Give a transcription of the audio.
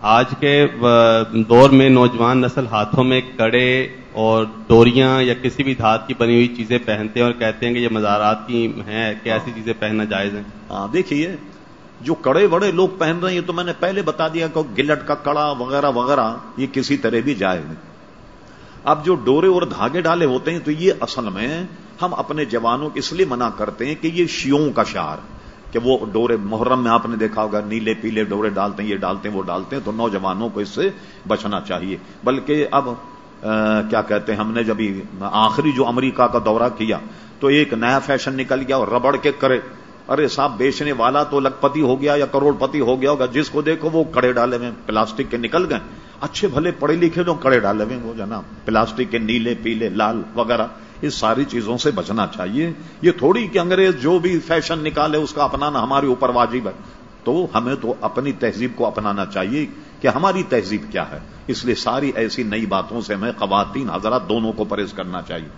آج کے دور میں نوجوان نسل ہاتھوں میں کڑے اور ڈوریاں یا کسی بھی دھات کی بنی ہوئی چیزیں پہنتے ہیں اور کہتے ہیں کہ یہ مزارات کی ہیں کہ ایسی چیزیں پہننا جائز ہیں۔ ہاں دیکھیے، جو کڑے بڑے لوگ پہن رہے ہیں، یہ تو میں نے پہلے بتا دیا کہ گلٹ کا کڑا وغیرہ وغیرہ، یہ کسی طرح بھی جائز نہیں۔ اب جو ڈورے اور دھاگے ڈالے ہوتے ہیں، تو یہ اصل میں ہم اپنے جوانوں کو اس لیے منع کرتے ہیں کہ یہ شیوں کا شعر کہ وہ ڈورے محرم میں آپ نے دیکھا ہوگا، نیلے پیلے ڈورے ڈالتے ہیں، یہ ڈالتے ہیں، وہ ڈالتے ہیں، تو نوجوانوں کو اس سے بچنا چاہیے۔ بلکہ اب کیا کہتے ہیں، ہم نے جب آخری جو امریکہ کا دورہ کیا، تو ایک نیا فیشن نکل گیا اور ربڑ کے کرے۔ ارے صاحب، بیچنے والا تو لکھ پتی ہو گیا یا کروڑ پتی ہو گیا ہوگا، جس کو دیکھو وہ کڑے ڈالے ہوئے پلاسٹک کے نکل گئے۔ اچھے بھلے پڑھے لکھے جو کڑے ڈالے ہوئے وہ جناب، پلاسٹک کے نیلے، پیلے، لال وغیرہ۔ اس ساری چیزوں سے بچنا چاہیے۔ یہ تھوڑی کہ انگریز جو بھی فیشن نکالے، اس کا اپنانا ہمارے اوپر واجب ہے۔ تو ہمیں تو اپنی تہذیب کو اپنانا چاہیے کہ ہماری تہذیب کیا ہے۔ اس لیے ساری ایسی نئی باتوں سے ہمیں خواتین، حضرات دونوں کو پرہیز کرنا چاہیے۔